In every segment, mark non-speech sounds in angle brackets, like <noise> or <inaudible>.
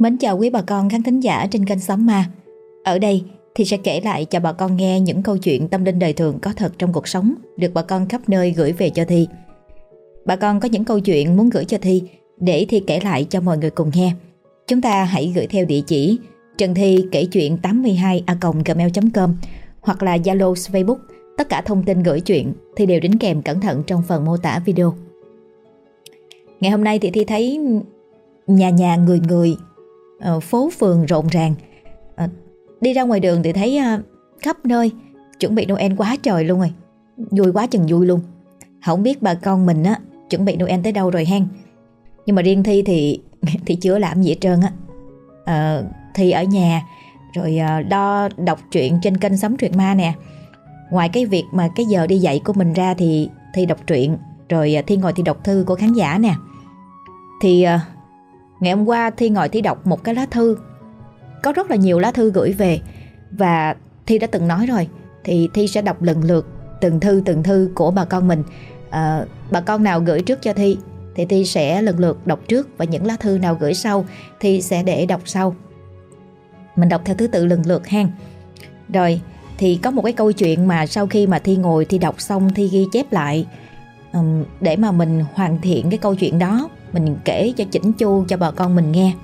Mến chào quý bà con khán thính giả trên kênh sóng Ma. Ở đây thì sẽ kể lại cho bà con nghe những câu chuyện tâm linh đời thường có thật trong cuộc sống được bà con khắp nơi gửi về cho Thi. Bà con có những câu chuyện muốn gửi cho Thi để Thi kể lại cho mọi người cùng nghe. Chúng ta hãy gửi theo địa chỉ Trần Thi kể chuyện 82 a gmail.com hoặc là Zalo, Facebook. Tất cả thông tin gửi chuyện thì đều đính kèm cẩn thận trong phần mô tả video. Ngày hôm nay thì Thi thấy nhà nhà người người Ờ, phố phường rộn ràng. Ờ, đi ra ngoài đường thì thấy ờ, khắp nơi. Chuẩn bị Noel quá trời luôn rồi. Vui quá chừng vui luôn. Không biết bà con mình á chuẩn bị Noel tới đâu rồi hen? Nhưng mà riêng Thi thì <laughs> thì chưa làm gì hết trơn á. À, Thi ở nhà rồi đo đọc truyện trên kênh Sấm Truyện Ma nè. Ngoài cái việc mà cái giờ đi dạy của mình ra thì Thi đọc truyện rồi Thi ngồi Thi đọc thư của khán giả nè. Thì Ngày hôm qua Thi ngồi Thi đọc một cái lá thư. Có rất là nhiều lá thư gửi về. Và Thi đã từng nói rồi Thì Thi sẽ đọc lần lượt Từng thư từng thư của bà con mình. À, Bà con nào gửi trước cho Thi Thì Thi sẽ lần lượt đọc trước Và những lá thư nào gửi sau Thi sẽ để đọc sau. Mình đọc theo thứ tự lần lượt hen. Rồi thì có một cái câu chuyện mà sau khi mà Thi ngồi Thi đọc xong Thi ghi chép lại um, Để mà mình hoàn thiện cái câu chuyện đó mình kể cho chỉnh chu cho bà con mình nghe.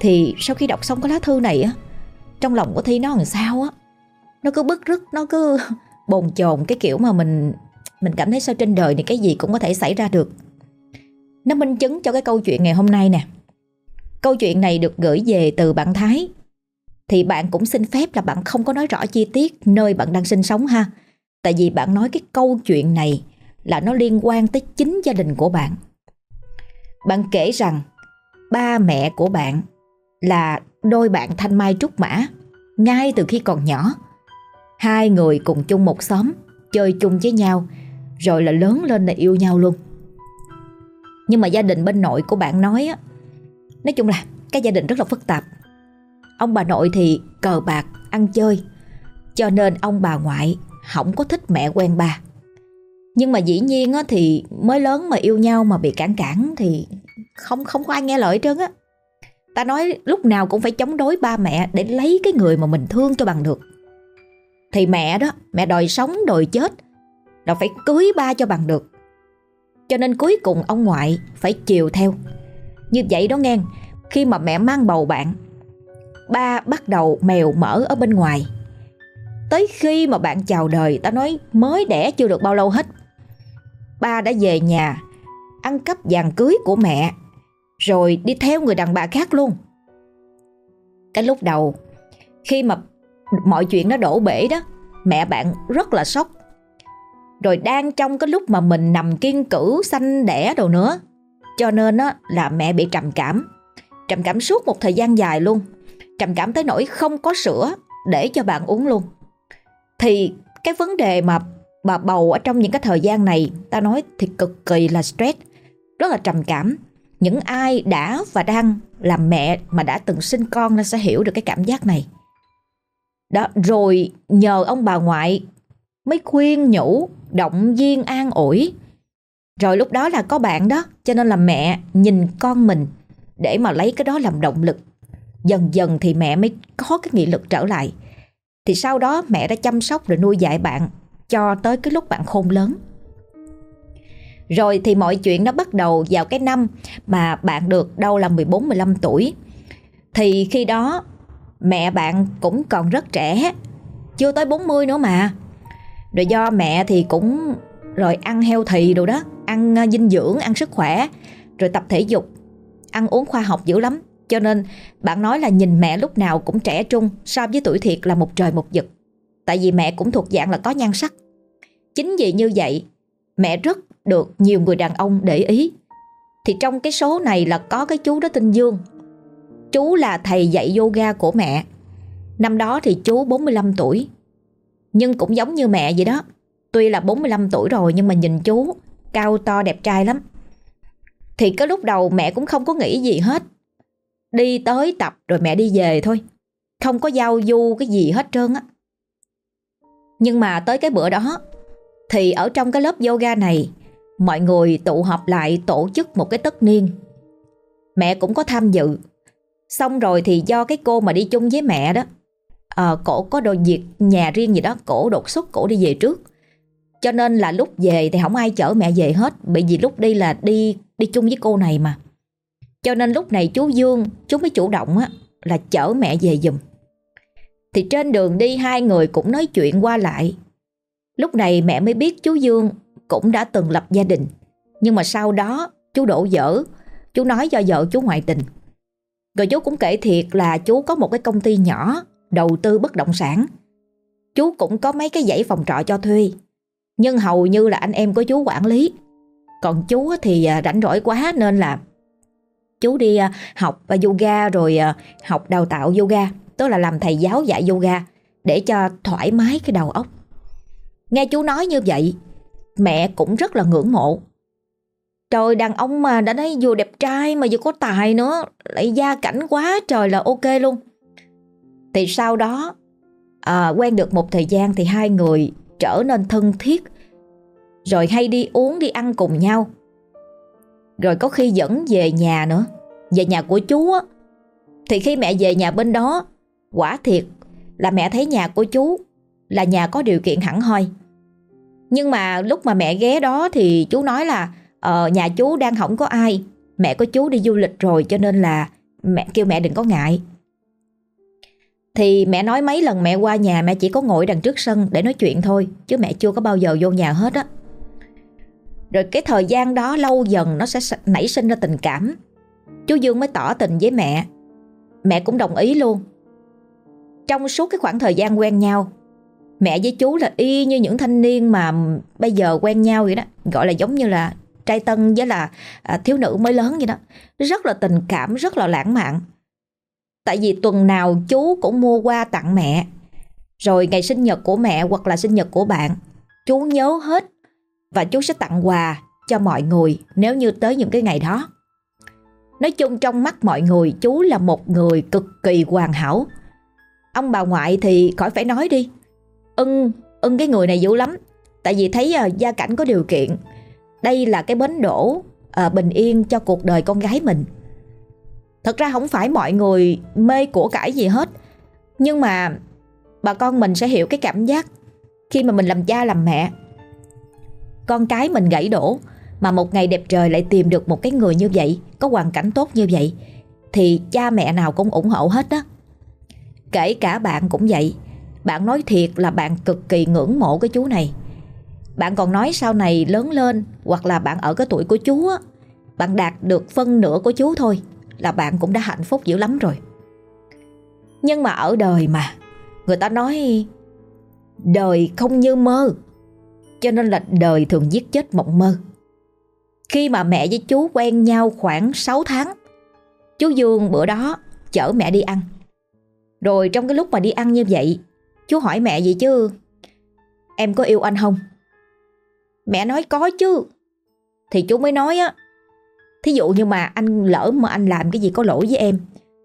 Thì sau khi đọc xong cái lá thư này á, trong lòng của thi nó làm sao á? Nó cứ bức rứt, nó cứ <laughs> bồn chồn, cái kiểu mà mình mình cảm thấy sao trên đời này cái gì cũng có thể xảy ra được. Nó minh chứng cho cái câu chuyện ngày hôm nay nè. Câu chuyện này được gửi về từ bạn Thái. Thì bạn cũng xin phép là bạn không có nói rõ chi tiết nơi bạn đang sinh sống ha. Tại vì bạn nói cái câu chuyện này là nó liên quan tới chính gia đình của bạn bạn kể rằng ba mẹ của bạn là đôi bạn Thanh Mai Trúc Mã ngay từ khi còn nhỏ. Hai người cùng chung một xóm, chơi chung với nhau, rồi là lớn lên là yêu nhau luôn. Nhưng mà gia đình bên nội của bạn nói á, nói chung là cái gia đình rất là phức tạp. Ông bà nội thì cờ bạc, ăn chơi, cho nên ông bà ngoại không có thích mẹ quen bà Nhưng mà dĩ nhiên á, thì mới lớn mà yêu nhau mà bị cản cản thì không không có ai nghe lời trơn á. Ta nói lúc nào cũng phải chống đối ba mẹ để lấy cái người mà mình thương cho bằng được. Thì mẹ đó, mẹ đòi sống đòi chết, là phải cưới ba cho bằng được. Cho nên cuối cùng ông ngoại phải chiều theo. Như vậy đó nghe, khi mà mẹ mang bầu bạn, ba bắt đầu mèo mỡ ở bên ngoài. Tới khi mà bạn chào đời, ta nói mới đẻ chưa được bao lâu hết, ba đã về nhà ăn cắp vàng cưới của mẹ rồi đi theo người đàn bà khác luôn. Cái lúc đầu khi mà mọi chuyện nó đổ bể đó mẹ bạn rất là sốc. Rồi đang trong cái lúc mà mình nằm kiên cử sanh đẻ đồ nữa cho nên á, là mẹ bị trầm cảm. Trầm cảm suốt một thời gian dài luôn. Trầm cảm tới nỗi không có sữa để cho bạn uống luôn. Thì cái vấn đề mà Bà bầu ở trong những cái thời gian này Ta nói thì cực kỳ là stress Rất là trầm cảm những ai đã và đang làm mẹ Mà đã từng sinh con Nó sẽ hiểu được cái cảm giác này. Đó, rồi nhờ ông bà ngoại Mới khuyên nhủ, Động viên an ủi. Rồi lúc đó là có bạn đó, Cho nên là mẹ nhìn con mình Để mà lấy cái đó làm động lực. Dần dần thì mẹ mới có cái nghị lực trở lại. Thì sau đó mẹ đã chăm sóc rồi nuôi dạy bạn cho tới cái lúc bạn khôn lớn. Rồi thì mọi chuyện nó bắt đầu vào cái năm mà bạn được đâu là 14-15 tuổi. Thì khi đó mẹ bạn cũng còn rất trẻ, chưa tới 40 nữa mà. Rồi do mẹ thì cũng rồi ăn heo thị đồ đó, ăn à, dinh dưỡng, ăn sức khỏe, rồi tập thể dục, ăn uống khoa học dữ lắm. Cho nên bạn nói là nhìn mẹ lúc nào cũng trẻ trung so với tuổi thiệt là một trời một vực. Tại vì mẹ cũng thuộc dạng là có nhan sắc Chính vì như vậy Mẹ rất được nhiều người đàn ông để ý. Thì trong cái số này là có cái chú đó tên Dương. Chú là thầy dạy yoga của mẹ. Năm đó thì chú 45 tuổi. Nhưng cũng giống như mẹ vậy đó. Tuy là 45 tuổi rồi nhưng mà nhìn chú Cao to đẹp trai lắm. Thì cái lúc đầu mẹ cũng không có nghĩ gì hết. Đi tới tập rồi mẹ đi về thôi. Không có giao du cái gì hết trơn á. Nhưng mà tới cái bữa đó Thì ở trong cái lớp yoga này Mọi người tụ họp lại tổ chức một cái tất niên. Mẹ cũng có tham dự. Xong rồi thì do cái cô mà đi chung với mẹ đó à, Cổ có đồ việc nhà riêng gì đó Cổ đột xuất cổ đi về trước. Cho nên là lúc về thì không ai chở mẹ về hết Bởi vì lúc đi là đi đi chung với cô này mà. Cho nên lúc này chú Dương Chú mới chủ động á là chở mẹ về giùm. Thì trên đường đi hai người cũng nói chuyện qua lại. Lúc này mẹ mới biết chú Dương cũng đã từng lập gia đình. Nhưng mà sau đó, chú đổ dở Chú nói do vợ chú ngoại tình. Rồi chú cũng kể thiệt là chú có một cái công ty nhỏ, Đầu tư bất động sản. Chú cũng có mấy cái dãy phòng trọ cho thuê. Nhưng hầu như là anh em của chú quản lý. Còn chú thì à, rảnh rỗi quá nên là Chú đi à, học à, yoga rồi học đào tạo yoga. Tức là làm thầy giáo dạy yoga Để cho thoải mái cái đầu óc. Nghe chú nói như vậy Mẹ cũng rất là ngưỡng mộ. Trời đàn ông mà đã thấy vừa đẹp trai mà vừa có tài nữa Lại gia cảnh quá trời là ok luôn. Thì sau đó à, Quen được một thời gian thì hai người trở nên thân thiết Rồi hay đi uống đi ăn cùng nhau. Rồi có khi dẫn về nhà nữa Về nhà của chú á. Thì khi mẹ về nhà bên đó Quả thiệt là mẹ thấy nhà của chú Là nhà có điều kiện hẳn hoi. Nhưng mà lúc mà mẹ ghé đó Thì chú nói là ờ, nhà chú đang không có ai mẹ có chú đi du lịch rồi cho nên là mẹ kêu mẹ đừng có ngại. Thì mẹ nói mấy lần mẹ qua nhà mẹ chỉ có ngồi đằng trước sân để nói chuyện thôi chứ mẹ chưa có bao giờ vô nhà hết á. Rồi cái thời gian đó lâu dần nó sẽ nảy sinh ra tình cảm. Chú Dương mới tỏ tình với mẹ. Mẹ cũng đồng ý luôn. Trong suốt cái khoảng thời gian quen nhau mẹ với chú là y như những thanh niên mà bây giờ quen nhau vậy đó. Gọi là giống như là trai tân với là à, thiếu nữ mới lớn vậy đó. Rất là tình cảm rất là lãng mạn. Tại vì tuần nào chú cũng mua qua tặng mẹ. Rồi ngày sinh nhật của mẹ hoặc là sinh nhật của bạn chú nhớ hết và chú sẽ tặng quà cho mọi người nếu như tới những cái ngày đó. Nói chung trong mắt mọi người chú là một người cực kỳ hoàn hảo. Ông bà ngoại thì khỏi phải nói đi ưng ưng cái người này dữ lắm tại vì thấy uh, gia cảnh có điều kiện đây là cái bến đổ uh, à, bình yên cho cuộc đời con gái mình. Thật ra không phải mọi người mê của cải gì hết. Nhưng mà bà con mình sẽ hiểu cái cảm giác khi mà mình làm cha làm mẹ. Con cái mình gãy đổ mà một ngày đẹp trời lại tìm được một cái người như vậy, có hoàn cảnh tốt như vậy thì cha mẹ nào cũng ủng hộ hết đó. Kể cả bạn cũng vậy. Bạn nói thiệt là bạn cực kỳ ngưỡng mộ cái chú này. Bạn còn nói sau này lớn lên hoặc là bạn ở cái tuổi của chú á, bạn đạt được phân nửa của chú thôi là bạn cũng đã hạnh phúc dữ lắm rồi. Nhưng mà ở đời mà, người ta nói đời không như mơ, cho nên là đời thường giết chết mộng mơ. Khi mà mẹ với chú quen nhau khoảng 6 tháng, chú Dương bữa đó chở mẹ đi ăn. Rồi trong cái lúc mà đi ăn như vậy, chú hỏi mẹ gì chứ, em có yêu anh không? Mẹ nói có chứ. Thì chú mới nói á Thí dụ như mà anh lỡ mà anh làm cái gì có lỗi với em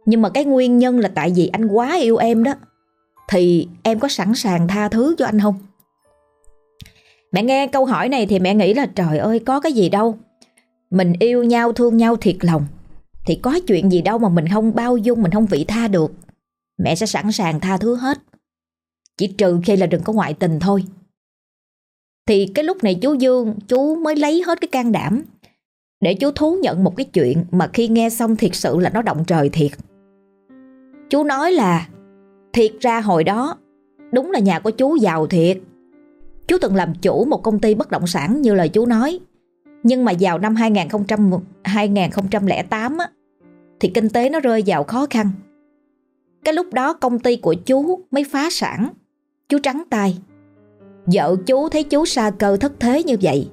Nhưng mà cái nguyên nhân là tại vì anh quá yêu em đó Thì em có sẵn sàng tha thứ cho anh không? Mẹ nghe câu hỏi này thì mẹ nghĩ là trời ơi có cái gì đâu. Mình yêu nhau thương nhau thiệt lòng Thì có chuyện gì đâu mà mình không bao dung mình không vị tha được. Mẹ sẽ sẵn sàng tha thứ hết. Chỉ trừ khi là đừng có ngoại tình thôi. Thì cái lúc này chú Dương Chú mới lấy hết cái can đảm Để chú thú nhận một cái chuyện Mà khi nghe xong thiệt sự là nó động trời thiệt. Chú nói là Thiệt ra hồi đó Đúng là nhà của chú giàu thiệt. Chú từng làm chủ một công ty bất động sản Như lời chú nói. Nhưng mà vào năm 2000, 2008 á, Thì kinh tế nó rơi vào khó khăn. Cái lúc đó công ty của chú mới phá sản. Chú trắng tay Vợ chú thấy chú xa cơ thất thế như vậy,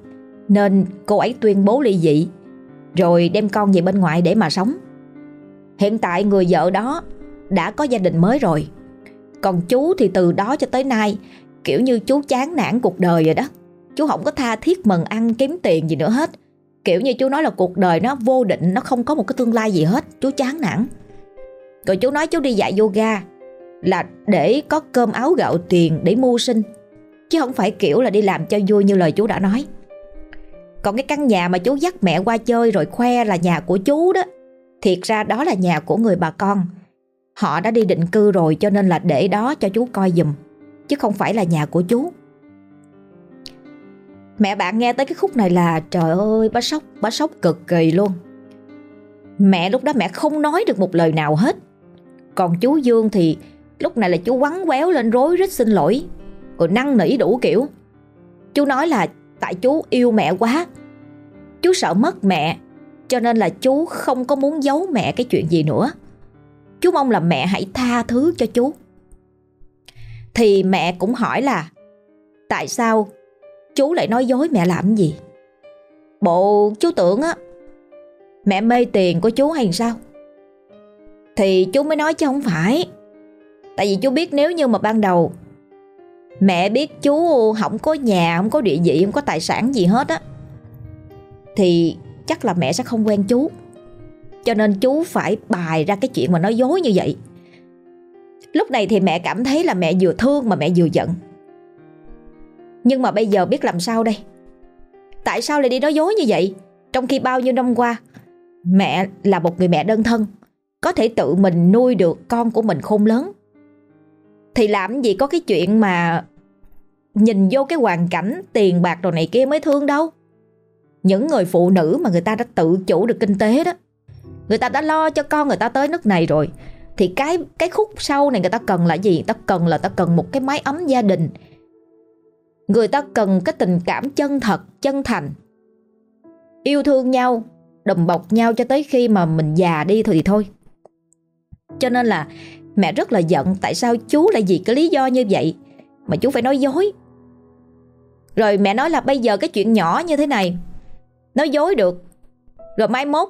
Nên cô ấy tuyên bố ly dị, Rồi đem con về bên ngoại để mà sống. Hiện tại người vợ đó đã có gia đình mới rồi, Còn chú thì từ đó cho tới nay, Kiểu như chú chán nản cuộc đời rồi đó. Chú không có tha thiết mừng ăn kiếm tiền gì nữa hết. Kiểu như chú nói là cuộc đời nó vô định, Nó không có một cái tương lai gì hết, Chú chán nản. Rồi chú nói chú đi dạy yoga. Là để có cơm áo gạo tiền để mưu sinh Chứ không phải kiểu là đi làm cho vui như lời chú đã nói. Còn cái căn nhà mà chú dắt mẹ qua chơi rồi khoe là nhà của chú đó Thiệt ra đó là nhà của người bà con. Họ đã đi định cư rồi cho nên là để đó cho chú coi giùm Chứ không phải là nhà của chú. Mẹ bạn nghe tới cái khúc này là trời ơi bà sốc, bà sốc cực kỳ luôn. Mẹ lúc đó mẹ không nói được một lời nào hết. Còn chú Dương thì lúc này là chú quắn quéo lên rối rít xin lỗi. Rồi năn nỉ đủ kiểu. Chú nói là tại chú yêu mẹ quá. Chú sợ mất mẹ, Cho nên là chú không có muốn giấu mẹ cái chuyện gì nữa. Chú mong là mẹ hãy tha thứ cho chú. Thì mẹ cũng hỏi là, Tại sao chú lại nói dối mẹ làm gì? Bộ, chú tưởng á, Mẹ mê tiền của chú hay sao? Thì chú mới nói chứ không phải. Tại vì chú biết nếu như mà ban đầu Mẹ biết chú không có nhà, Không có địa vị, Không có tài sản gì hết á, Thì chắc là mẹ sẽ không quen chú. Cho nên chú phải bài ra cái chuyện mà nói dối như vậy. Lúc này thì mẹ cảm thấy là mẹ vừa thương mà mẹ vừa giận. Nhưng mà bây giờ biết làm sao đây? Tại sao lại đi nói dối như vậy? Trong khi bao nhiêu năm qua, Mẹ là một người mẹ đơn thân, Có thể tự mình nuôi được con của mình khôn lớn. Thì làm gì có cái chuyện mà Nhìn vô cái hoàn cảnh tiền bạc đồ này kia mới thương đâu Những người phụ nữ mà người ta đã tự chủ được kinh tế đó Người ta đã lo cho con người ta tới nước này rồi Thì cái cái khúc sau này người ta cần là gì? Người ta cần là ta cần một cái mái ấm gia đình Người ta cần cái tình cảm chân thật, chân thành Yêu thương nhau đùm bọc nhau cho tới khi mà mình già đi thì thôi. Cho nên là mẹ rất là giận tại sao chú lại vì cái lý do như vậy mà chú phải nói dối. Rồi mẹ nói là bây giờ cái chuyện nhỏ như thế này nói dối được. Rồi mai mốt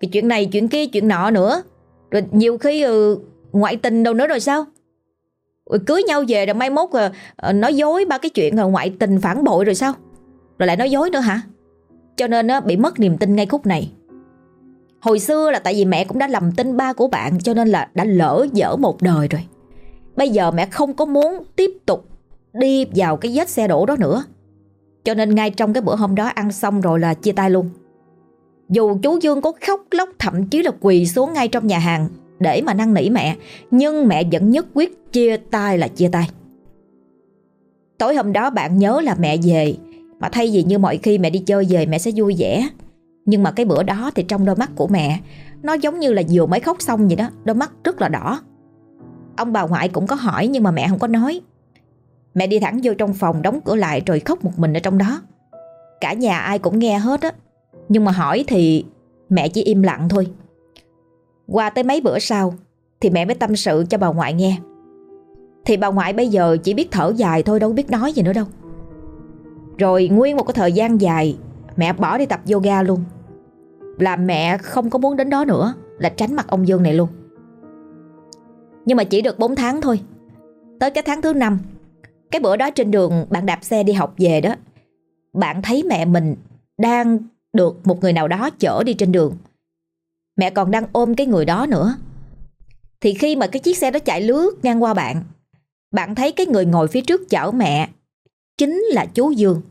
cái chuyện này chuyện kia chuyện nọ nữa. Rồi nhiều khi ừ, ngoại tình đâu nữa rồi sao? Rồi cưới nhau về rồi mai mốt rồi, nói dối ba cái chuyện rồi ngoại tình phản bội rồi sao? Rồi lại nói dối nữa hả? Cho nên bị mất niềm tin ngay khúc này Hồi xưa là tại vì mẹ cũng đã lầm tin ba của bạn Cho nên là đã lỡ dở một đời rồi. Bây giờ mẹ không có muốn tiếp tục đi vào cái vết xe đổ đó nữa. Cho nên ngay trong cái bữa hôm đó ăn xong rồi là chia tay luôn. Dù chú Dương có khóc lóc thậm chí là quỳ xuống ngay trong nhà hàng Để mà năn nỉ mẹ, Nhưng mẹ vẫn nhất quyết chia tay là chia tay. Tối hôm đó bạn nhớ là mẹ về, mà thay vì như mọi khi mẹ đi chơi về mẹ sẽ vui vẻ. Nhưng mà cái bữa đó thì trong đôi mắt của mẹ, Nó giống như là vừa mới khóc xong vậy đó, Đôi mắt rất là đỏ. Ông bà ngoại cũng có hỏi nhưng mà mẹ không có nói. Mẹ đi thẳng vô trong phòng đóng cửa lại rồi khóc một mình ở trong đó. Cả nhà ai cũng nghe hết á. Nhưng mà hỏi thì mẹ chỉ im lặng thôi. Qua tới mấy bữa sau Thì mẹ mới tâm sự cho bà ngoại nghe. Thì bà ngoại bây giờ chỉ biết thở dài thôi, đâu biết nói gì nữa đâu. Rồi nguyên một cái thời gian dài, Mẹ bỏ đi tập yoga luôn. Là mẹ không có muốn đến đó nữa, Là tránh mặt ông Dương này luôn. Nhưng mà chỉ được 4 tháng thôi. Tới cái tháng thứ năm, Cái bữa đó trên đường bạn đạp xe đi học về đó, Bạn thấy mẹ mình Đang được một người nào đó chở đi trên đường. Mẹ còn đang ôm cái người đó nữa. Thì khi mà cái chiếc xe đó chạy lướt ngang qua bạn Bạn thấy cái người ngồi phía trước chở mẹ chính là chú Dương.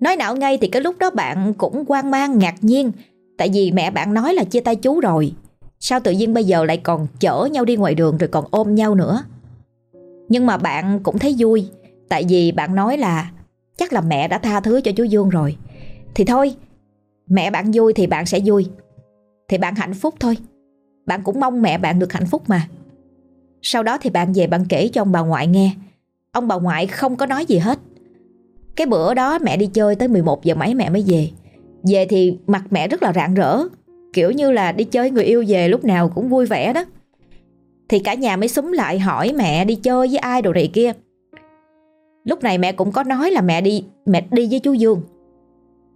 Nói não ngay thì cái lúc đó bạn cũng quan mang, ngạc nhiên Tại vì mẹ bạn nói là chia tay chú rồi. Sao tự nhiên bây giờ lại còn chở nhau đi ngoài đường rồi còn ôm nhau nữa? Nhưng mà bạn cũng thấy vui. Tại vì bạn nói là Chắc là mẹ đã tha thứ cho chú Dương rồi. Thì thôi, Mẹ bạn vui thì bạn sẽ vui. Thì bạn hạnh phúc thôi. Bạn cũng mong mẹ bạn được hạnh phúc mà. Sau đó thì bạn về bạn kể cho ông bà ngoại nghe. Ông bà ngoại không có nói gì hết. Cái bữa đó mẹ đi chơi tới 11 giờ mấy mẹ mới về. Về thì mặt mẹ rất là rạng rỡ, Kiểu như là đi chơi người yêu về lúc nào cũng vui vẻ đó. Thì cả nhà mới súng lại hỏi mẹ đi chơi với ai đồ này kia. Lúc này mẹ cũng có nói là mẹ đi Mẹ đi với chú Dương.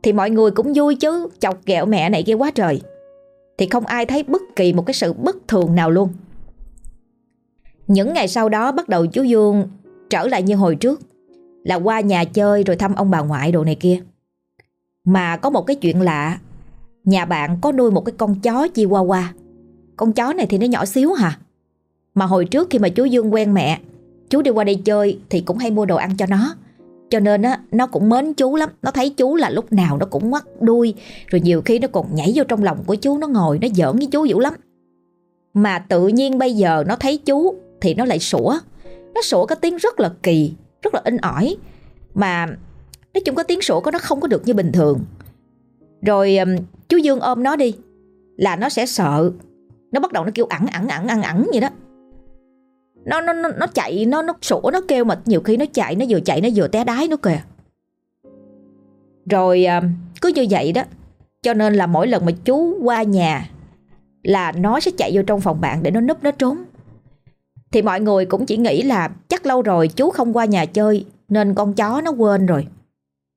Thì mọi người cũng vui chứ, Chọc ghẹo mẹ này kia quá trời. Thì không ai thấy bất kỳ một cái sự bất thường nào luôn. Những ngày sau đó bắt đầu chú Dương trở lại như hồi trước, Là qua nhà chơi rồi thăm ông bà ngoại đồ này kia. Mà có một cái chuyện lạ. Nhà bạn có nuôi một cái con chó Chihuahua. Con chó này thì nó nhỏ xíu hả? Mà hồi trước khi mà chú Dương quen mẹ, Chú đi qua đây chơi thì cũng hay mua đồ ăn cho nó. Cho nên á, nó cũng mến chú lắm. Nó thấy chú là lúc nào nó cũng ngoắt đuôi, Rồi nhiều khi nó còn nhảy vô trong lòng của chú, Nó ngồi, nó giỡn với chú dữ lắm. Mà tự nhiên bây giờ nó thấy chú Thì nó lại sủa. Nó sủa cái tiếng rất là kỳ, Rất là in ỏi. Mà nói chung cái tiếng sủa của nó không có được như bình thường. Rồi um, chú Dương ôm nó đi Là nó sẽ sợ. Nó bắt đầu nó kêu ẳng ẳng ẳng ẳng ẳng vậy đó. Nó nó nó, nó chạy nó nó sủa nó kêu mà nhiều khi nó chạy nó vừa chạy nó vừa té đái nó kìa. Rồi um, cứ như vậy đó. Cho nên là mỗi lần mà chú qua nhà là nó sẽ chạy vô trong phòng bạn để nó núp nó trốn. Thì mọi người cũng chỉ nghĩ là chắc lâu rồi chú không qua nhà chơi nên con chó nó quên rồi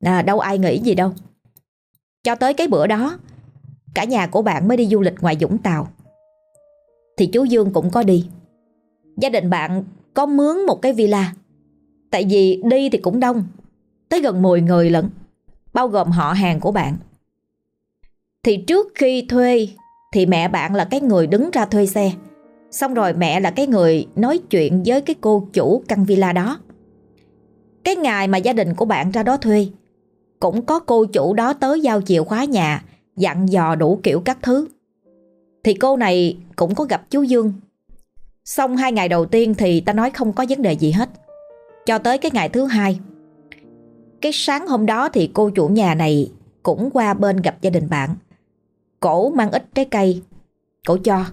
à, đâu ai nghĩ gì đâu. Cho tới cái bữa đó cả nhà của bạn mới đi du lịch ngoài Vũng Tàu. Thì chú Dương cũng có đi. Gia đình bạn có mướn một cái villa. Tại vì đi thì cũng đông Tới gần 10 người lận Bao gồm họ hàng của bạn. Thì trước khi thuê Thì mẹ bạn là cái người đứng ra thuê xe. Xong rồi mẹ là cái người nói chuyện với cái cô chủ căn villa đó. Cái ngày mà gia đình của bạn ra đó thuê cũng có cô chủ đó tới giao chìa khóa nhà, Dặn dò đủ kiểu các thứ. Thì cô này cũng có gặp chú Dương. Xong hai ngày đầu tiên thì ta nói không có vấn đề gì hết. Cho tới cái ngày thứ hai. Cái sáng hôm đó thì cô chủ nhà này cũng qua bên gặp gia đình bạn. Cổ mang ít trái cây. Cổ cho.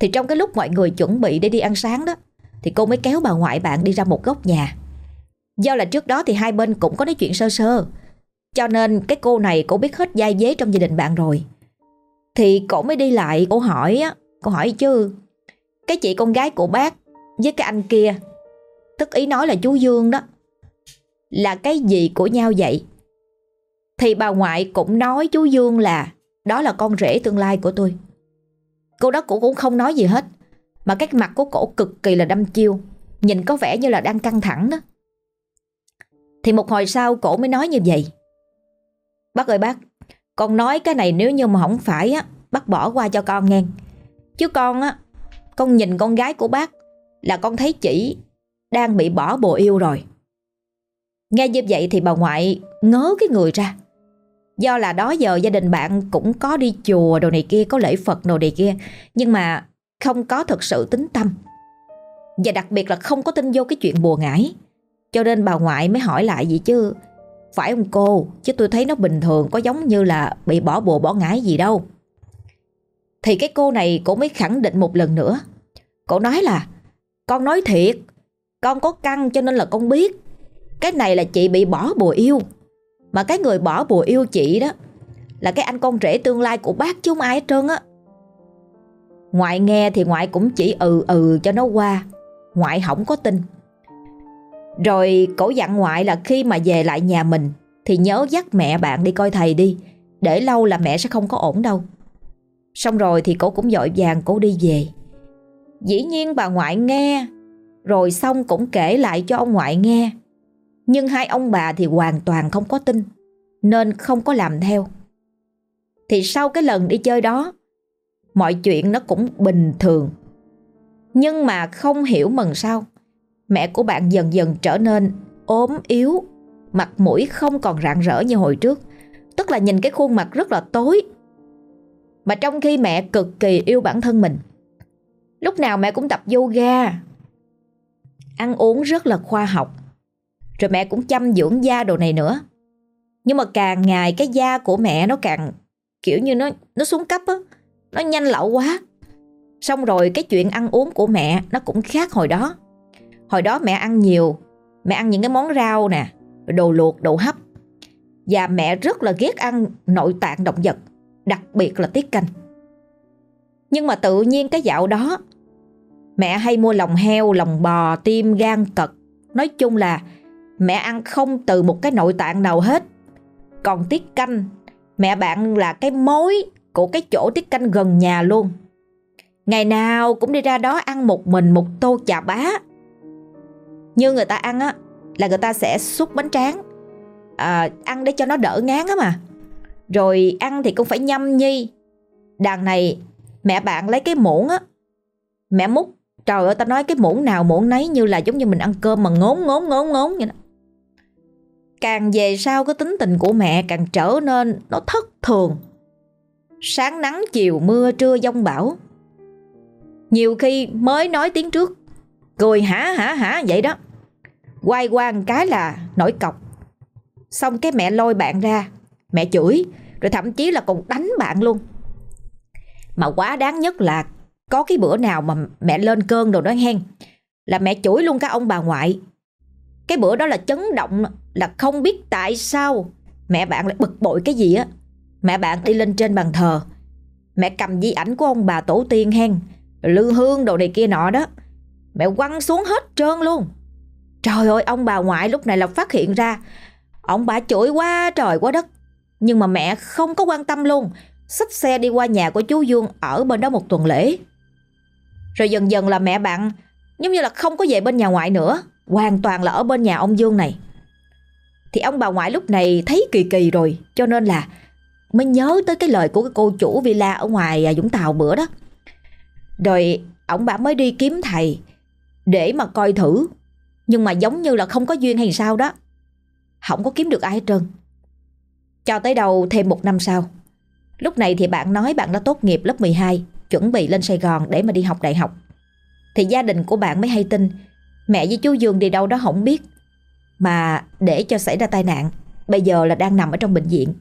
Thì trong cái lúc mọi người chuẩn bị để đi ăn sáng đó, Thì cô mới kéo bà ngoại bạn đi ra một góc nhà. Do là trước đó thì hai bên cũng có nói chuyện sơ sơ. Cho nên cái cô này cô biết hết giai dế trong gia đình bạn rồi. Thì cổ mới đi lại, Cổ hỏi á, Cô hỏi chứ, cái chị con gái của bác với cái anh kia, Tức ý nói là chú Dương đó, Là cái gì của nhau vậy? Thì bà ngoại cũng nói chú Dương là, Đó là con rể tương lai của tôi. Cô đó cũng cũng không nói gì hết, Mà cái mặt của cổ cực kỳ là đâm chiêu, Nhìn có vẻ như là đang căng thẳng đó. Thì một hồi sau cổ mới nói như vậy. Bác ơi bác Con nói cái này nếu như mà không phải á Bác bỏ qua cho con nghe Chứ con á con nhìn con gái của bác là con thấy chỉ đang bị bỏ bồ yêu rồi. Nghe như vậy thì bà ngoại ngớ cái người ra. Do là đó giờ gia đình bạn cũng có đi chùa đồ này kia, có lễ Phật đồ này kia, nhưng mà không có thật sự tính tâm. Và đặc biệt là không có tin vô cái chuyện bùa ngải. Cho nên bà ngoại mới hỏi lại gì chứ, phải không cô, chứ tôi thấy nó bình thường, có giống như là bị bỏ bùa bỏ ngải gì đâu. Thì cái cô này cũng mới khẳng định một lần nữa. Cô nói là Con nói thiệt Con có căng cho nên là con biết. Cái này là chị bị bỏ bùa yêu. Mà cái người bỏ bùa yêu chị đó Là cái anh con rể tương lai của bác chứ không ai hết trơn á. Ngoại nghe thì ngoại cũng chỉ ừ ừ cho nó qua. Ngoại không có tin. Rồi cổ dặn ngoại là khi mà về lại nhà mình, Thì nhớ dắt mẹ bạn đi coi thầy đi, Để lâu là mẹ sẽ không có ổn đâu. Xong rồi thì cổ cũng dội vàng cổ đi về. Dĩ nhiên bà ngoại nghe, Rồi xong cũng kể lại cho ông ngoại nghe. Nhưng hai ông bà thì hoàn toàn không có tin, Nên không có làm theo. Thì sau cái lần đi chơi đó, Mọi chuyện nó cũng bình thường. Nhưng mà không hiểu mần sao Mẹ của bạn dần dần trở nên ốm yếu, Mặt mũi không còn rạng rỡ như hồi trước, Tức là nhìn cái khuôn mặt rất là tối. Mà trong khi mẹ cực kỳ yêu bản thân mình, Lúc nào mẹ cũng tập yoga, Ăn uống rất là khoa học, Rồi mẹ cũng chăm dưỡng da đồ này nữa. Nhưng mà càng ngày cái da của mẹ nó càng Kiểu như nó nó xuống cấp á, Nó nhanh lậu quá. Xong rồi cái chuyện ăn uống của mẹ Nó cũng khác hồi đó. Hồi đó mẹ ăn nhiều Mẹ ăn những cái món rau nè Đồ luộc, đồ hấp Và mẹ rất là ghét ăn nội tạng động vật Đặc biệt là tiết canh Nhưng mà tự nhiên cái dạo đó Mẹ hay mua lòng heo, lòng bò, tim, gan, cật. Nói chung là mẹ ăn không từ một cái nội tạng nào hết. Còn tiết canh, mẹ bạn là cái mối của cái chỗ tiết canh gần nhà luôn. Ngày nào cũng đi ra đó ăn một mình một tô chà bá. Như người ta ăn á, là người ta sẽ xúc bánh tráng. À, ăn để cho nó đỡ ngán á mà. Rồi ăn thì cũng phải nhâm nhi. Đằng này mẹ bạn lấy cái muỗng á, mẹ múc Trời ơi ta nói cái muỗng nào muỗng nấy như là giống như mình ăn cơm mà ngốn ngốn ngốn ngốn vậy đó. Càng về sau cái tính tình của mẹ càng trở nên nó thất thường Sáng nắng chiều mưa trưa giông bão Nhiều khi mới nói tiếng trước Cười hả hả hả, vậy đó. Quay qua một cái là nổi cọc. Xong cái mẹ lôi bạn ra. Mẹ chửi, Rồi thậm chí là còn đánh bạn luôn. Mà quá đáng nhất là Có cái bữa nào mà mẹ lên cơn đồ đó hen, Là mẹ chửi luôn cả ông bà ngoại. Cái bữa đó là chấn động, Là không biết tại sao Mẹ bạn lại bực bội cái gì á. Mẹ bạn đi lên trên bàn thờ, Mẹ cầm di ảnh của ông bà tổ tiên hen, Lư hương đồ này kia nọ đó. Mẹ quăng xuống hết trơn luôn. Trời ơi, ông bà ngoại lúc này là phát hiện ra. Ông bà chửi quá trời quá đất. Nhưng mà mẹ không có quan tâm luôn. Xách xe đi qua nhà của chú Dương Ở bên đó một tuần lễ. Rồi dần dần là mẹ bạn, Giống như là không có về bên nhà ngoại nữa. Hoàn toàn là ở bên nhà ông Dương này. Thì ông bà ngoại lúc này thấy kỳ kỳ rồi, Cho nên là mới nhớ tới cái lời của cái cô chủ villa ở ngoài à, Vũng Tàu bữa đó. Rồi ông bà mới đi kiếm thầy để mà coi thử. Nhưng mà giống như là không có duyên hay sao đó. Không có kiếm được ai hết trơn. Cho tới đầu thêm một năm sau. Lúc này thì bạn nói bạn đã tốt nghiệp lớp 12, chuẩn bị lên Sài Gòn để mà đi học đại học. Thì gia đình của bạn mới hay tin mẹ với chú Dương đi đâu đó không biết. Mà để cho xảy ra tai nạn, bây giờ là đang nằm ở trong bệnh viện.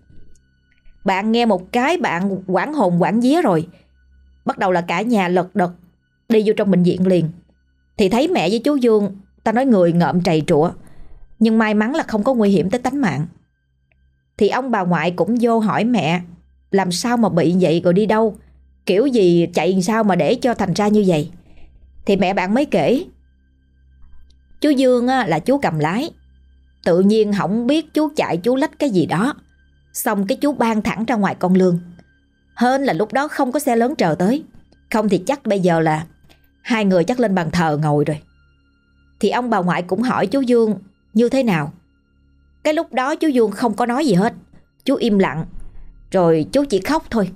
Bạn nghe một cái bạn quảng hồn quảng vía rồi Bắt đầu là cả nhà lật đật Đi vô trong bệnh viện liền thì thấy mẹ với chú Dương, Ta nói người ngợm trầy trụa, Nhưng may mắn là không có nguy hiểm tới tánh mạng. Thì ông bà ngoại cũng vô hỏi mẹ, Làm sao mà bị vậy rồi đi đâu? Kiểu gì chạy sao mà để cho thành ra như vậy? Thì mẹ bạn mới kể, Chú Dương là chú cầm lái, Tự nhiên không biết chú chạy chú lách cái gì đó, Xong cái chú ban thẳng ra ngoài con lương. Hên là lúc đó không có xe lớn chờ tới, Không thì chắc bây giờ là Hai người chắc lên bàn thờ ngồi rồi. Thì ông bà ngoại cũng hỏi chú Dương Như thế nào. Cái lúc đó chú Dương không có nói gì hết. Chú im lặng, Rồi chú chỉ khóc thôi.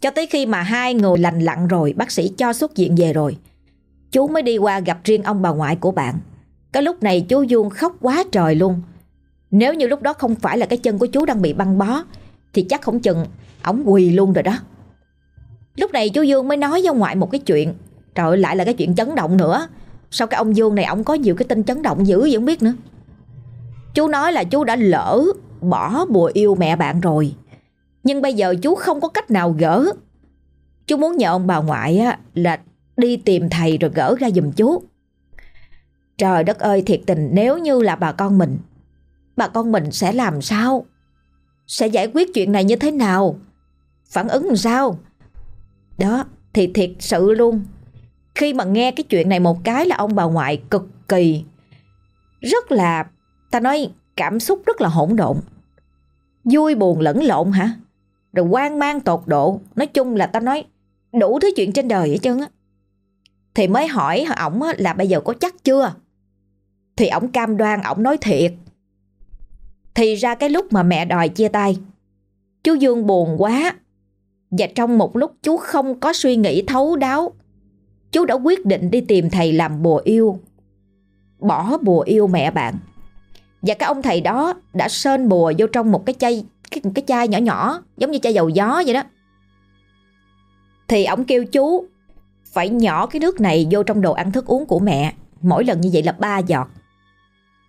Cho tới khi mà hai người lành lặng rồi, Bác sĩ cho xuất viện về rồi, Chú mới đi qua gặp riêng ông bà ngoại của bạn. Cái lúc này chú Dương khóc quá trời luôn. Nếu như lúc đó không phải là cái chân của chú đang bị băng bó, Thì chắc không chừng Ổng quỳ luôn rồi đó. Lúc này chú Dương mới nói với ngoại một cái chuyện. Trời lại là cái chuyện chấn động nữa Sao cái ông Dương này ông có nhiều cái tin chấn động dữ vậy không biết nữa Chú nói là chú đã lỡ Bỏ bùa yêu mẹ bạn rồi Nhưng bây giờ chú không có cách nào gỡ Chú muốn nhờ ông bà ngoại á, là đi tìm thầy rồi gỡ ra giùm chú Trời đất ơi thiệt tình nếu như là bà con mình bà con mình sẽ làm sao? Sẽ giải quyết chuyện này như thế nào? Phản ứng làm sao? Đó, thì thiệt sự luôn. Khi mà nghe cái chuyện này một cái là ông bà ngoại cực kỳ rất là ta nói cảm xúc rất là hỗn độn. Vui buồn lẫn lộn hả? Rồi quan mang tột độ, nói chung là ta nói đủ thứ chuyện trên đời hết trơn á. Thì mới hỏi ổng là bây giờ có chắc chưa? Thì ổng cam đoan ổng nói thiệt thì ra cái lúc mà mẹ đòi chia tay Chú Dương buồn quá Và trong một lúc chú không có suy nghĩ thấu đáo Chú đã quyết định đi tìm thầy làm bùa yêu. Bỏ bùa yêu mẹ bạn. Và cái ông thầy đó đã sơn bùa vô trong một cái chai cái, cái chai nhỏ nhỏ Giống như chai dầu gió vậy đó. Thì ông kêu chú Phải nhỏ cái nước này vô trong đồ ăn thức uống của mẹ. Mỗi lần như vậy là ba giọt.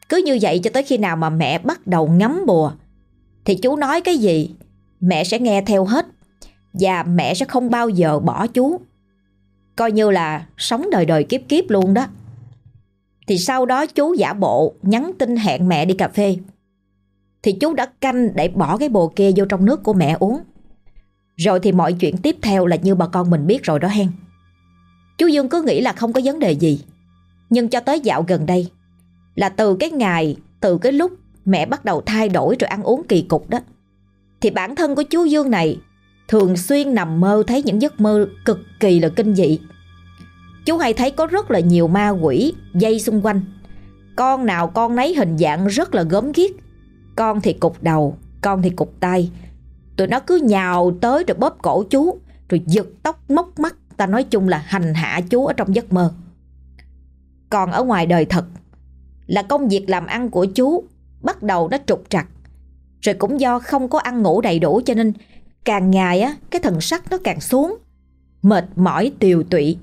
Cứ như vậy cho tới khi nào mà mẹ bắt đầu ngắm bùa Thì chú nói cái gì Mẹ sẽ nghe theo hết Và mẹ sẽ không bao giờ bỏ chú. Coi như là sống đời đời kiếp kiếp luôn đó. Thì sau đó chú giả bộ nhắn tin hẹn mẹ đi cà phê. Thì chú đã canh để bỏ cái bồ kia vô trong nước của mẹ uống. Rồi thì mọi chuyện tiếp theo là như bà con mình biết rồi đó hen. Chú Dương cứ nghĩ là không có vấn đề gì. Nhưng cho tới dạo gần đây là từ cái ngày, từ cái lúc mẹ bắt đầu thay đổi rồi ăn uống kỳ cục đó. Thì bản thân của chú Dương này thường xuyên nằm mơ thấy những giấc mơ cực kỳ là kinh dị. Chú hay thấy có rất là nhiều ma quỷ dây xung quanh. Con nào con nấy hình dạng rất là gớm ghiếc. Con thì cục đầu, con thì cục tay. Tụi nó cứ nhào tới rồi bóp cổ chú, rồi giật tóc móc mắt. Ta nói chung là hành hạ chú ở trong giấc mơ. Còn ở ngoài đời thật là công việc làm ăn của chú Bắt đầu nó trục trặc Rồi cũng do không có ăn ngủ đầy đủ Cho nên càng ngày á, Cái thần sắc nó càng xuống. Mệt mỏi, tiều tụy.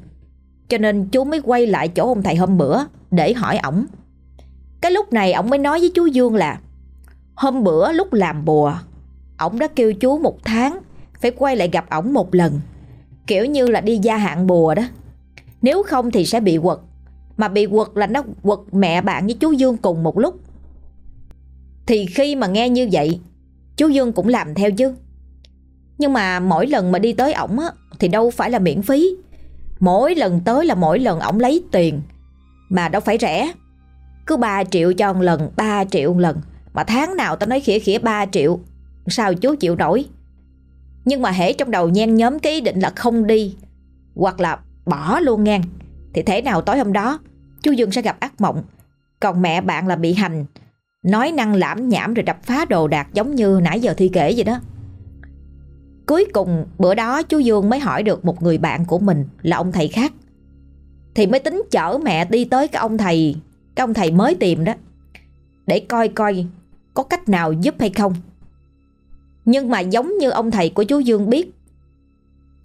Cho nên chú mới quay lại chỗ ông thầy hôm bữa, Để hỏi ổng. Cái lúc này ổng mới nói với chú Dương là, Hôm bữa lúc làm bùa, Ổng đã kêu chú một tháng, Phải quay lại gặp ổng một lần. Kiểu như là đi gia hạn bùa đó. Nếu không thì sẽ bị quật. Mà bị quật là nó quật mẹ bạn với chú Dương cùng một lúc. Thì khi mà nghe như vậy, Chú Dương cũng làm theo chứ. Nhưng mà mỗi lần mà đi tới ổng á, Thì đâu phải là miễn phí. Mỗi lần tới là mỗi lần ổng lấy tiền Mà đâu phải rẻ. Cứ 3 triệu cho một lần 3 triệu một lần Mà tháng nào tao nói khỉa khỉa 3 triệu Sao chú chịu nổi? Nhưng mà hễ trong đầu nhen nhóm cái ý định là không đi Hoặc là bỏ luôn ngang Thì thế nào tối hôm đó Chú Dương sẽ gặp ác mộng. Còn mẹ bạn là bị hành Nói năng lãm nhảm rồi đập phá đồ đạc Giống như nãy giờ Thi kể vậy đó. Cuối cùng, bữa đó chú Dương mới hỏi được một người bạn của mình Là ông thầy khác. Thì mới tính chở mẹ đi tới cái ông thầy, Cái ông thầy mới tìm đó, Để coi coi Có cách nào giúp hay không. Nhưng mà giống như ông thầy của chú Dương biết,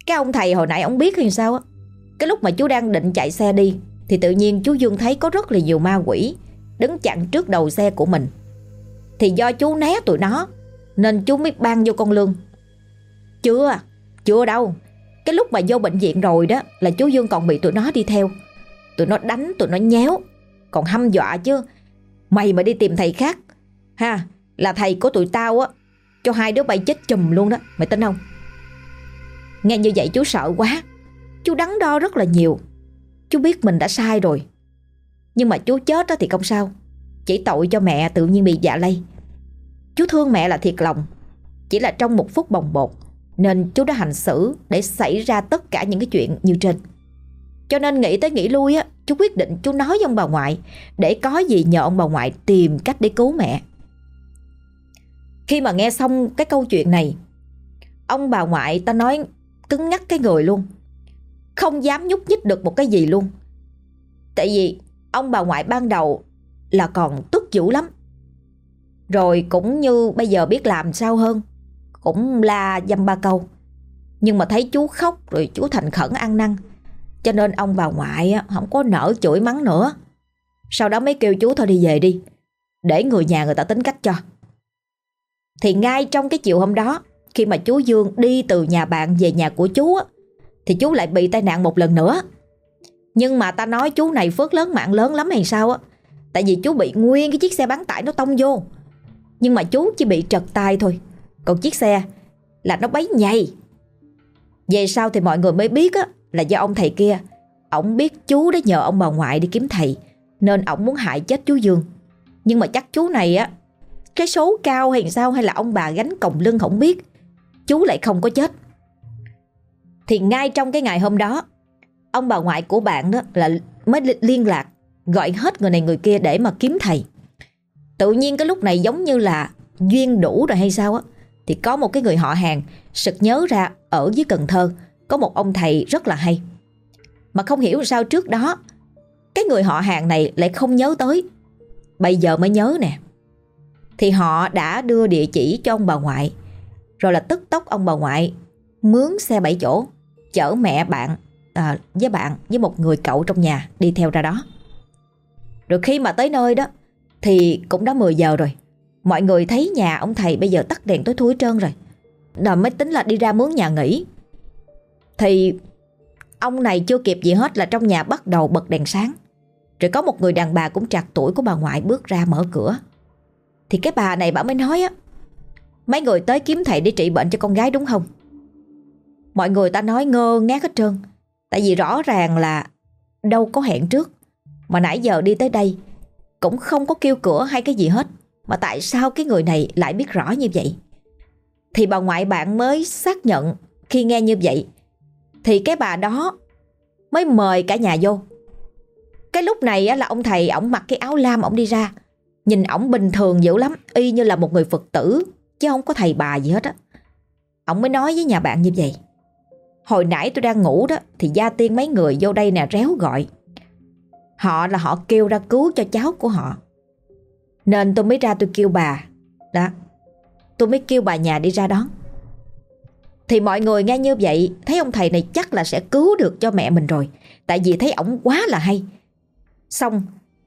Cái ông thầy hồi nãy ông biết hay sao á, Cái lúc mà chú đang định chạy xe đi, Thì tự nhiên chú Dương thấy có rất là nhiều ma quỷ Đứng chặn trước đầu xe của mình. Thì do chú né tụi nó, Nên chú mới ban vô con lương. Chưa à? Chưa đâu. Cái lúc mà vô bệnh viện rồi đó Là chú Dương còn bị tụi nó đi theo. Tụi nó đánh, tụi nó nhéo. Còn hăm dọa chứ. Mày mà đi tìm thầy khác. Ha, Là thầy của tụi tao á. Cho hai đứa bay chết chùm luôn đó. Mày tin không? Nghe như vậy chú sợ quá. Chú đắn đo rất là nhiều. Chú biết mình đã sai rồi. Nhưng mà chú chết đó thì không sao. Chỉ tội cho mẹ tự nhiên bị dạ lây. Chú thương mẹ là thiệt lòng. Chỉ là trong một phút bồng bột. Nên chú đã hành xử Để xảy ra tất cả những cái chuyện như trên. Cho nên nghĩ tới nghĩ lui á, Chú quyết định chú nói với ông bà ngoại Để có gì nhờ ông bà ngoại tìm cách để cứu mẹ. Khi mà nghe xong cái câu chuyện này, Ông bà ngoại ta nói cứng ngắc cái người luôn, Không dám nhúc nhích được một cái gì luôn. Tại vì ông bà ngoại ban đầu là còn tức dữ lắm. Rồi cũng như bây giờ biết làm sao hơn. Cũng la dăm ba câu. Nhưng mà thấy chú khóc rồi chú thành khẩn ăn năn. Cho nên ông bà ngoại không có nở chửi mắng nữa. Sau đó mới kêu chú thôi đi về đi. Để người nhà người ta tính cách cho. Thì ngay trong cái chiều hôm đó Khi mà chú Dương đi từ nhà bạn về nhà của chú á, Thì chú lại bị tai nạn một lần nữa. Nhưng mà ta nói chú này phước lớn mạng lớn lắm hay sao á Tại vì chú bị nguyên cái chiếc xe bán tải nó tông vô. Nhưng mà chú chỉ bị trật tay thôi. Còn chiếc xe là nó bấy nhầy. Về sau thì mọi người mới biết á, Là do ông thầy kia Ông biết chú đã nhờ ông bà ngoại đi kiếm thầy, Nên ông muốn hại chết chú Dương. Nhưng mà chắc chú này á, cái số cao hay sao hay là ông bà gánh còng lưng không biết, Chú lại không có chết. Thì ngay trong cái ngày hôm đó, Ông bà ngoại của bạn đó là mới liên lạc, Gọi hết người này người kia để mà kiếm thầy. Tự nhiên cái lúc này giống như là Duyên đủ rồi hay sao á thì có một cái người họ hàng Sực nhớ ra ở dưới Cần Thơ Có một ông thầy rất là hay. Mà không hiểu sao trước đó Cái người họ hàng này lại không nhớ tới. Bây giờ mới nhớ nè. Thì họ đã đưa địa chỉ cho ông bà ngoại Rồi là tức tốc ông bà ngoại Mướn xe bảy chỗ Chở mẹ bạn à, Với bạn với một người cậu trong nhà Đi theo ra đó. Rồi khi mà tới nơi đó Thì cũng đã 10 giờ rồi. Mọi người thấy nhà ông thầy bây giờ tắt đèn tối thui trơn rồi. Đó mới tính là đi ra mướn nhà nghỉ. Thì Ông này chưa kịp gì hết là trong nhà bắt đầu bật đèn sáng. Rồi có một người đàn bà cũng trạc tuổi của bà ngoại bước ra mở cửa. Thì cái bà này bà mới nói á, Mấy người tới kiếm thầy để trị bệnh cho con gái đúng không? Mọi người ta nói ngơ ngác hết trơn. Tại vì rõ ràng là Đâu có hẹn trước. Mà nãy giờ đi tới đây, Cũng không có kêu cửa hay cái gì hết. Mà tại sao cái người này lại biết rõ như vậy? Thì bà ngoại bạn mới xác nhận Khi nghe như vậy, Thì cái bà đó Mới mời cả nhà vô. Cái lúc này là ông thầy Ông mặc cái áo lam ông đi ra, Nhìn ổng bình thường dữ lắm, Y như là một người Phật tử, Chứ không có thầy bà gì hết á. Ổng mới nói với nhà bạn như vậy, Hồi nãy tôi đang ngủ đó, Thì gia tiên mấy người vô đây nè, réo gọi. Họ là họ kêu ra cứu cho cháu của họ. Nên tôi mới ra tôi kêu bà. Đó. Tôi mới kêu bà nhà đi ra đón. Thì mọi người nghe như vậy, Thấy ông thầy này chắc là sẽ cứu được cho mẹ mình rồi. Tại vì thấy ổng quá là hay. Xong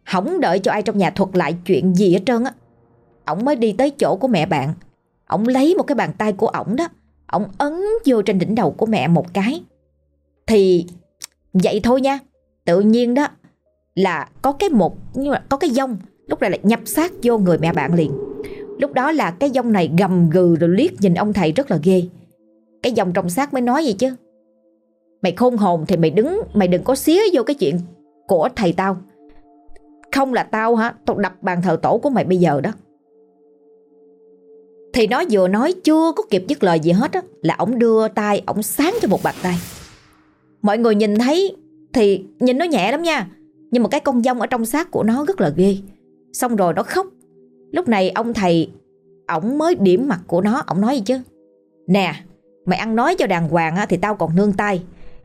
Không đợi cho ai trong nhà thuật lại chuyện gì hết trơn á, Ổng mới đi tới chỗ của mẹ bạn. Ổng lấy một cái bàn tay của ổng đó, Ổng ấn vô trên đỉnh đầu của mẹ một cái. Thì Vậy thôi nha. Tự nhiên đó Là có cái một Có cái dông Lúc này là nhập sát vô người mẹ bạn liền. Lúc đó là cái dông này gầm gừ rồi liếc nhìn ông thầy rất là ghê. Cái dòng trong xác mới nói gì chứ? Mày khôn hồn thì mày đứng, Mày đừng có xía vô cái chuyện của thầy tao. Không là tao hả? Tao đập bàn thờ tổ của mày bây giờ đó. Thì nó vừa nói chưa có kịp dứt lời gì hết á, Là ổng đưa tay, ổng sáng cho một bàn tay. Mọi người nhìn thấy Thì nhìn nó nhẹ lắm nha. Nhưng mà cái con dông ở trong xác của nó rất là ghê. Xong rồi nó khóc. Lúc này ông thầy Ổng mới điểm mặt của nó Ổng nói gì chứ? Nè mày ăn nói cho đàng hoàng á, Thì tao còn nương tay.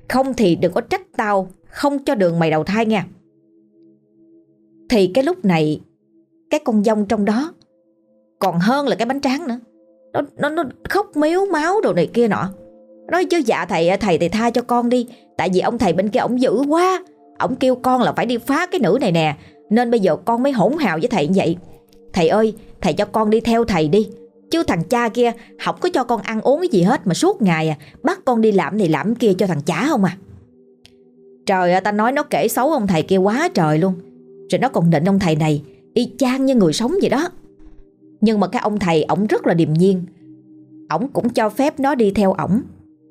Không thì đừng có trách tao Không cho đường mày đầu thai nha. Thì cái lúc này Cái con dông trong đó Còn hơn là cái bánh tráng nữa. Nó, nó, nó khóc miếu máu đồ này kia nọ. Nói chứ dạ thầy Thầy thì tha cho con đi Tại vì ông thầy bên kia ổng dữ quá. Ổng kêu con là phải đi phá cái nữ này nè. Nên bây giờ con mới hỗn hào với thầy như vậy. Thầy ơi, thầy cho con đi theo thầy đi. Chứ thằng cha kia không có cho con ăn uống cái gì hết Mà suốt ngày à. Bắt con đi làm này làm kia cho thằng chả không à. Trời ơi, ta nói nó kể xấu ông thầy kia quá trời luôn. Rồi nó còn định ông thầy này, Y chang như người sống vậy đó. Nhưng mà cái ông thầy, ổng rất là điềm nhiên. Ổng cũng cho phép nó đi theo ổng.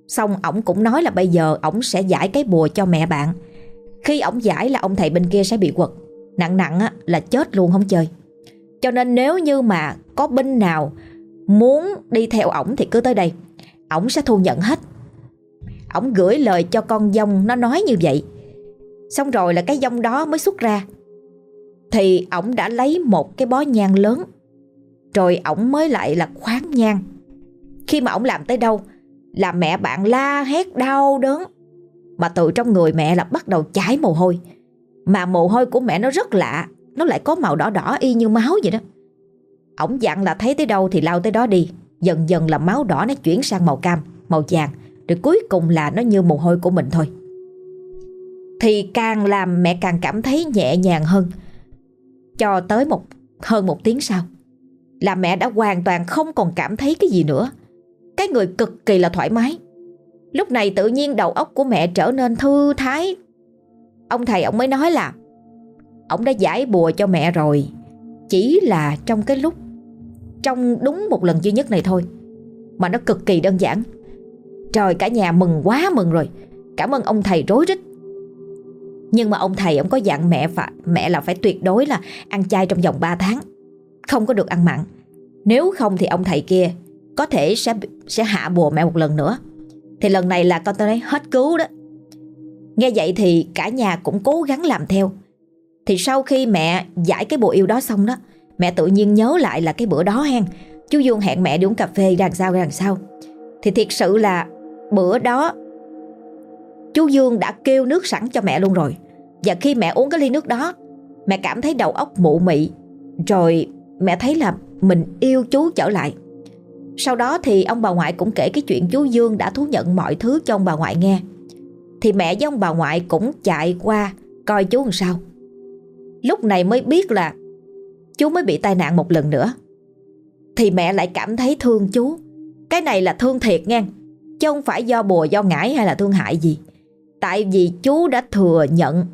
Xong ổng cũng nói là bây giờ ổng sẽ giải cái bùa cho mẹ bạn. Khi ổng giải là ông thầy bên kia sẽ bị quật. Nặng nặng á, là chết luôn không chơi cho nên nếu như mà có binh nào muốn đi theo ổng thì cứ tới đây. Ổng sẽ thu nhận hết. Ổng gửi lời cho con dông nó nói như vậy. Xong rồi là cái dông đó mới xuất ra. Thì ổng đã lấy một cái bó nhang lớn. Rồi ổng mới lại là khoáng nhang. Khi mà ổng làm tới đâu là mẹ bạn la hét đau đớn. Mà từ trong người mẹ là bắt đầu chảy mồ hôi. Mà mồ hôi của mẹ nó rất lạ. Nó lại có màu đỏ đỏ y như máu vậy đó. Ổng dặn là thấy tới đâu thì lao tới đó đi. Dần dần là máu đỏ nó chuyển sang màu cam, Màu vàng. Rồi cuối cùng là nó như mồ hôi của mình thôi. Thì càng làm mẹ càng cảm thấy nhẹ nhàng hơn. Cho tới một, hơn một tiếng sau, Là mẹ đã hoàn toàn không còn cảm thấy cái gì nữa. Cái người cực kỳ là thoải mái. Lúc này tự nhiên đầu óc của mẹ trở nên thư thái Ông thầy, ông mới nói là Ông đã giải bùa cho mẹ rồi. Chỉ là trong cái lúc, Trong đúng một lần duy nhất này thôi, Mà nó cực kỳ đơn giản. Trời, cả nhà mừng quá mừng rồi. Cảm ơn ông thầy rối rít. Nhưng mà ông thầy, ông có dặn mẹ và mẹ là phải tuyệt đối là Ăn chay trong vòng 3 tháng, Không có được ăn mặn. Nếu không thì ông thầy kia Có thể sẽ sẽ hạ bùa mẹ một lần nữa. Thì lần này là con tôi nói hết cứu đó. Nghe vậy thì cả nhà cũng cố gắng làm theo. Thì sau khi mẹ giải cái bộ yêu đó xong đó, Mẹ tự nhiên nhớ lại là cái bữa đó hen. Chú Dương hẹn mẹ đi uống cà phê đằng sau, đằng ra Thì thiệt sự là bữa đó Chú Dương đã kêu nước sẵn cho mẹ luôn rồi. Và khi mẹ uống cái ly nước đó, Mẹ cảm thấy đầu óc mụ mị, Rồi mẹ thấy là mình yêu chú trở lại. Sau đó thì ông bà ngoại cũng kể cái chuyện chú Dương đã thú nhận mọi thứ cho ông bà ngoại nghe. Thì mẹ với ông bà ngoại cũng chạy qua coi chú làm sao Lúc này mới biết là chú mới bị tai nạn một lần nữa. Thì mẹ lại cảm thấy thương chú. Cái này là thương thiệt nghe. Chứ không phải do bùa, do ngải hay là thương hại gì. Tại vì chú đã thừa nhận,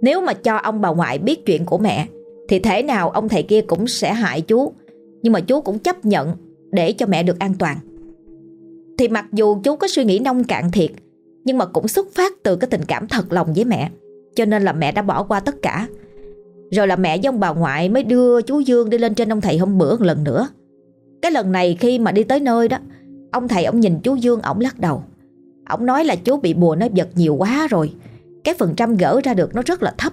nếu mà cho ông bà ngoại biết chuyện của mẹ, thì thế nào ông thầy kia cũng sẽ hại chú. Nhưng mà chú cũng chấp nhận để cho mẹ được an toàn. Thì mặc dù chú có suy nghĩ nông cạn thiệt nhưng mà cũng xuất phát từ cái tình cảm thật lòng với mẹ. Cho nên là mẹ đã bỏ qua tất cả rồi là mẹ với ông bà ngoại mới đưa chú Dương đi lên trên ông thầy hôm bữa một lần nữa. Cái lần này khi mà đi tới nơi đó, ông thầy ông nhìn chú Dương ổng lắc đầu. Ông nói là chú bị bùa nó giật nhiều quá rồi. Cái phần trăm gỡ ra được nó rất là thấp.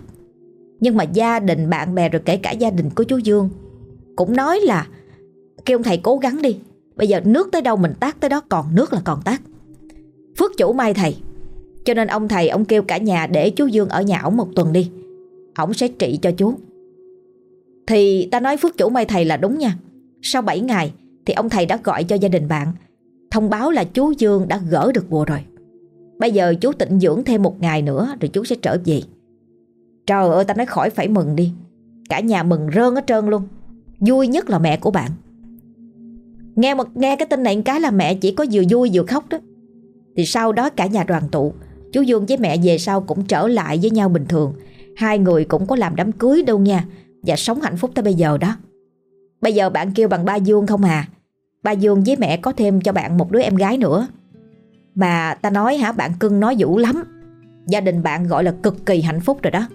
Nhưng mà gia đình, bạn bè rồi kể cả gia đình của chú Dương cũng nói là kêu ông thầy cố gắng đi. Bây giờ nước tới đâu mình tác tới đó còn nước là còn tác. Phước chủ mai thầy. Cho nên ông thầy, ông kêu cả nhà để chú Dương ở nhà ổng một tuần đi. Ổng sẽ trị cho chú. Thì ta nói phước chủ mai thầy là đúng nha. Sau 7 ngày Thì ông thầy đã gọi cho gia đình bạn, Thông báo là chú Dương đã gỡ được bùa rồi. Bây giờ chú tịnh dưỡng thêm một ngày nữa Rồi chú sẽ trở về. Trời ơi, ta nói khỏi phải mừng đi. Cả nhà mừng rơn hết trơn luôn. Vui nhất là mẹ của bạn. Nghe một nghe cái tin này cái là mẹ chỉ có vừa vui vừa khóc đó. Thì sau đó cả nhà đoàn tụ. Chú Dương với mẹ về sau cũng trở lại với nhau bình thường. Hai người cũng có làm đám cưới đâu nha. Và sống hạnh phúc tới bây giờ đó. Bây giờ bạn kêu bằng ba Dương không à? Ba Dương với mẹ có thêm cho bạn một đứa em gái nữa. Mà ta nói hả, bạn cưng nói dữ lắm. Gia đình bạn gọi là cực kỳ hạnh phúc rồi đó.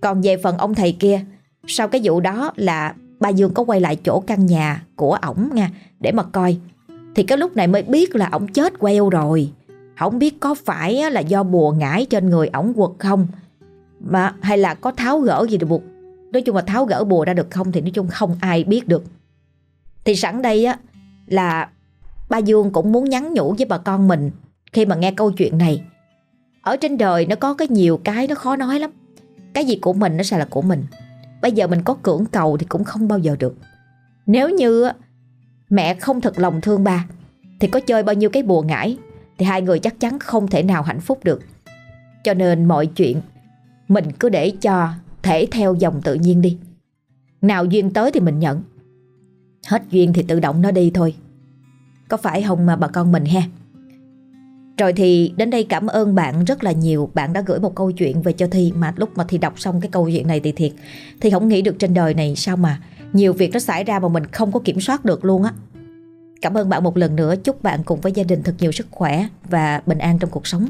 Còn về phần ông thầy kia, Sau cái vụ đó là ba Dương có quay lại chỗ căn nhà của ổng nha, Để mà coi. Thì cái lúc này mới biết là ổng chết queo rồi. Không biết có phải là do bùa ngải trên người ổng quật không, mà Hay là có tháo gỡ gì được buộc. Nói chung là tháo gỡ bùa ra được không Thì nói chung không ai biết được. Thì sẵn đây á là ba Dương cũng muốn nhắn nhủ với bà con mình Khi mà nghe câu chuyện này. Ở trên đời nó có cái nhiều cái nó khó nói lắm. Cái gì của mình nó sẽ là của mình. Bây giờ mình có cưỡng cầu thì cũng không bao giờ được. Nếu như mẹ không thật lòng thương ba. Thì có chơi bao nhiêu cái bùa ngải, Thì hai người chắc chắn không thể nào hạnh phúc được. Cho nên mọi chuyện, Mình cứ để cho thể theo dòng tự nhiên đi. Nào duyên tới thì mình nhận. Hết duyên thì tự động nó đi thôi. Có phải không mà bà con mình ha Rồi thì đến đây cảm ơn bạn rất là nhiều. Bạn đã gửi một câu chuyện về cho Thi. Mà lúc mà Thi đọc xong cái câu chuyện này thì thiệt Thì không nghĩ được trên đời này sao mà nhiều việc nó xảy ra mà mình không có kiểm soát được luôn á Cảm ơn bạn một lần nữa Chúc bạn cùng với gia đình thật nhiều sức khỏe Và bình an trong cuộc sống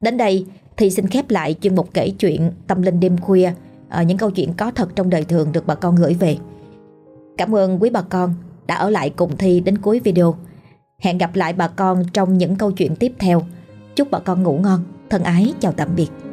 Đến đây thì xin khép lại chuyên mục kể chuyện tâm linh đêm khuya ở những câu chuyện có thật trong đời thường được bà con gửi về. Cảm ơn quý bà con đã ở lại cùng Thi đến cuối video. Hẹn gặp lại bà con trong những câu chuyện tiếp theo. Chúc bà con ngủ ngon. Thân ái, chào tạm biệt.